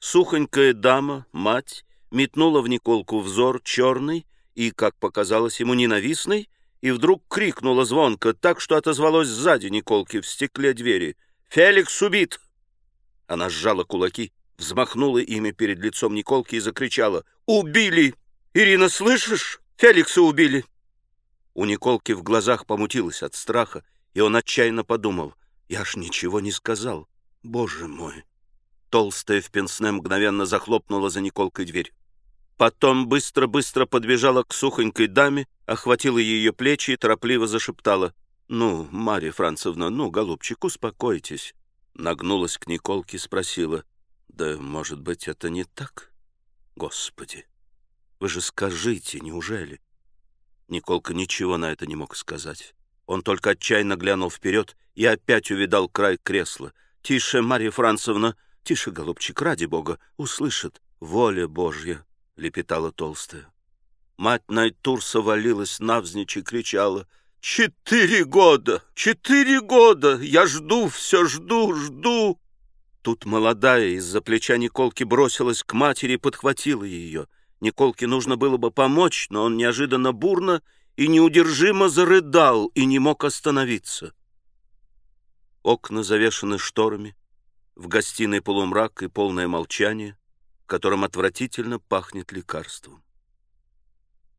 Сухонькая дама, мать, метнула в Николку взор черный и, как показалось ему, ненавистный, и вдруг крикнула звонко, так что отозвалось сзади Николки в стекле двери. «Феликс убит!» Она сжала кулаки, взмахнула ими перед лицом Николки и закричала. «Убили! Ирина, слышишь? Феликса убили!» У Николки в глазах помутилось от страха, и он отчаянно подумал. «Я ж ничего не сказал. Боже мой!» Толстая в пенсне мгновенно захлопнула за Николкой дверь. Потом быстро-быстро подбежала к сухонькой даме, охватила ее плечи и торопливо зашептала. «Ну, Марья Францевна, ну, голубчик, успокойтесь». Нагнулась к Николке и спросила. «Да, может быть, это не так? Господи, вы же скажите, неужели?» Николка ничего на это не мог сказать. Он только отчаянно глянул вперед и опять увидал край кресла. «Тише, Марья Францевна, тише, голубчик, ради бога, услышит. Воля Божья!» лепетала толстая. Мать Найтурса валилась навзничь и кричала. «Четыре года! Четыре года! Я жду, все жду, жду!» Тут молодая из-за плеча Николки бросилась к матери и подхватила ее. Николке нужно было бы помочь, но он неожиданно бурно и неудержимо зарыдал и не мог остановиться. Окна завешаны шторами, в гостиной полумрак и полное молчание которым отвратительно пахнет лекарством.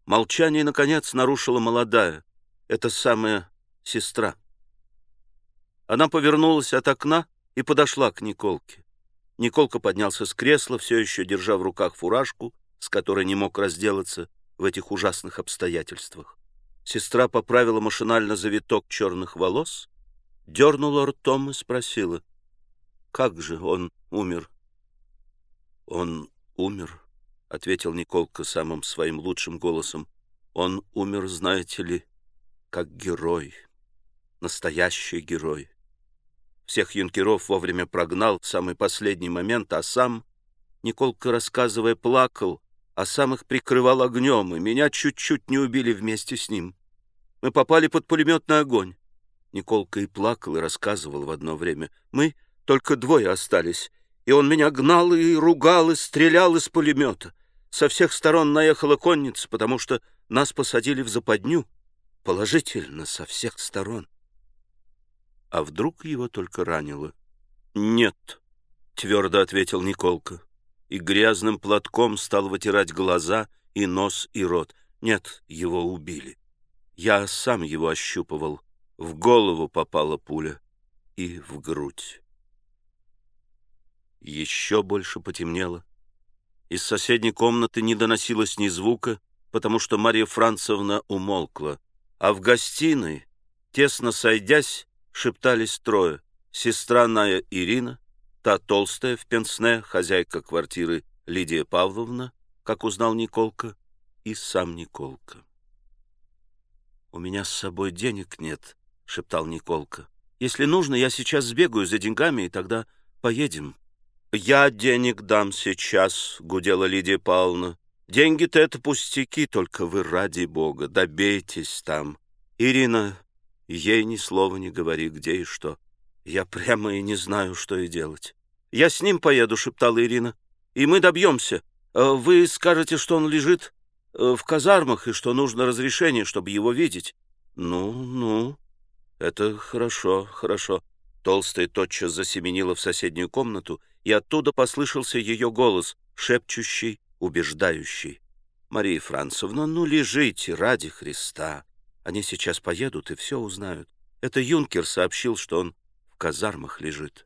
Молчание, наконец, нарушила молодая, эта самая сестра. Она повернулась от окна и подошла к Николке. Николка поднялся с кресла, все еще держа в руках фуражку, с которой не мог разделаться в этих ужасных обстоятельствах. Сестра поправила машинально завиток черных волос, дернула ртом и спросила, «Как же он умер?» «Он умер», — ответил Николка самым своим лучшим голосом. «Он умер, знаете ли, как герой, настоящий герой. Всех юнкеров вовремя прогнал в самый последний момент, а сам, Николка, рассказывая, плакал, а сам их прикрывал огнем, и меня чуть-чуть не убили вместе с ним. Мы попали под пулеметный огонь. Николка и плакал, и рассказывал в одно время. Мы только двое остались, и он меня гнал и ругал, и стрелял из пулемета. Со всех сторон наехала конница, потому что нас посадили в западню. Положительно, со всех сторон. А вдруг его только ранило? «Нет», — твердо ответил Николка, и грязным платком стал вытирать глаза и нос и рот. «Нет, его убили. Я сам его ощупывал. В голову попала пуля и в грудь». Еще больше потемнело. Из соседней комнаты не доносилось ни звука, потому что Марья Францевна умолкла. А в гостиной, тесно сойдясь, шептались трое. Сестра Ная Ирина, та толстая в пенсне, хозяйка квартиры Лидия Павловна, как узнал Николка, и сам Николка. «У меня с собой денег нет», — шептал Николка. «Если нужно, я сейчас сбегаю за деньгами, и тогда поедем». «Я денег дам сейчас», — гудела Лидия Павловна. «Деньги-то это пустяки, только вы ради бога, добейтесь там. Ирина, ей ни слова не говори, где и что. Я прямо и не знаю, что и делать». «Я с ним поеду», — шептала Ирина, — «и мы добьемся. Э, вы скажете, что он лежит э, в казармах и что нужно разрешение, чтобы его видеть». «Ну, ну, это хорошо, хорошо». Толстая тотчас засеменила в соседнюю комнату и оттуда послышался ее голос, шепчущий, убеждающий. «Мария Францевна, ну лежите, ради Христа. Они сейчас поедут и все узнают. Это юнкер сообщил, что он в казармах лежит».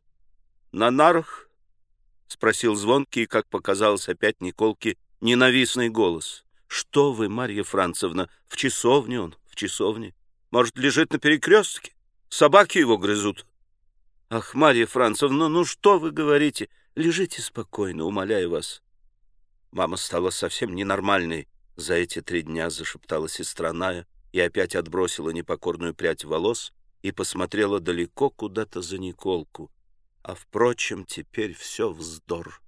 «На нарах?» — спросил звонкий, как показалось опять Николке, ненавистный голос. «Что вы, Марья Францевна, в часовне он, в часовне. Может, лежит на перекрестке? Собаки его грызут». «Ах, Марья Францевна, ну что вы говорите? Лежите спокойно, умоляю вас». Мама стала совсем ненормальной за эти три дня, зашептала сестра Ная и опять отбросила непокорную прядь волос и посмотрела далеко куда-то за Николку. А, впрочем, теперь все вздор.